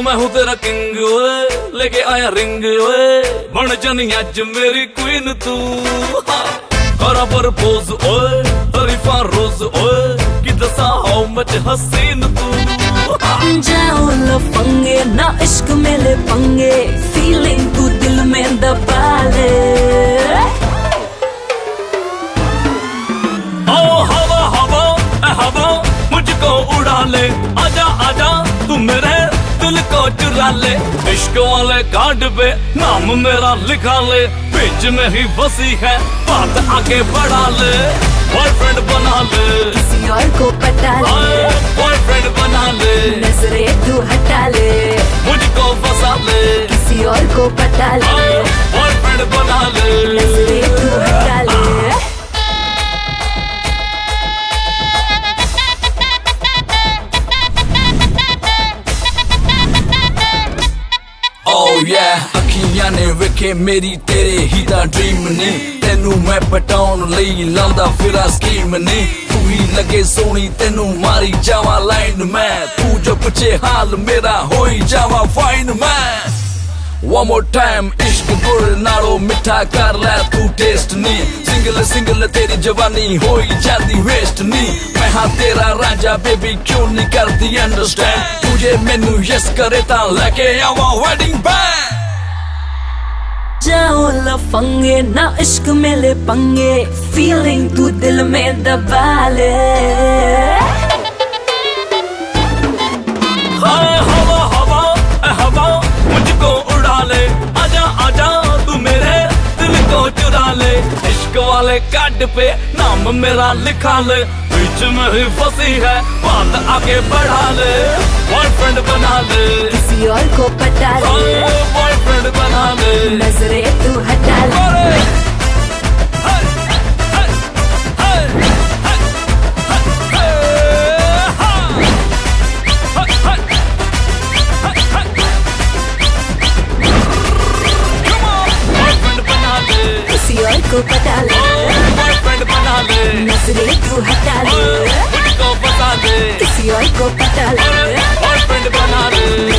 तेरा किंग ओए लेके आया रिंग ओए। बन जानी अज मेरी क्वीन तू। करा प्रपोज ओए तरीफा रोज ओए। कि दसा हाउ मच हसीन तू। जाओ लफंगे ना इश्क मेले पंगे फीलिंग तू दिल में दबा ले। ओ हवा हवा ए हवा मुझको उड़ा ले। को चुरा ले इश्क वाले कार्ड पे, नाम मेरा लिखा ले, बीच में ही बसी है, बात आगे बढ़ा ले। yeah. अखियाँ ने वेखे मेरी तेरे ही ता ड्रीम ने तेनू मैं पटाउन ले लांदा फिरा स्कीम ने तू ही लगे सोनी तेनू मारी जावा लाइन मैं तू जो पूछे हाल मेरा होई जावा फाइन मैं One more time इश्क गुर नाड़ो मिठा कर ले तू टेस्ट नी सिंगल सिंगल तेरी जवानी होई जादी वेस्ट नी मैं हाँ तेरा राजा बेबी क्यों नहीं कर दी अंडरस्टैंड तुझे मेनू यस करे ता लेके आवा वेडिंग जाओ लफंगे ना इश्क मेले पंगे फीलिंग तू दिल में दबा ले हवा हवा हवा मुझको उड़ा ले आजा आजा तू मेरे दिल को चुरा ले इश्क वाले कार्ड पे नाम मेरा लिखा ले बीच में ही फंसी है बात आगे बढ़ा ले बॉयफ्रेंड बना ले किसी और को पता ले बॉयफ्रेंड बना ले को पता ले। बॉयफ्रेंड बना ले। नजरे तू हटा ले। को फंसा दे। किसी और को पता ले। बॉयफ्रेंड बना ले।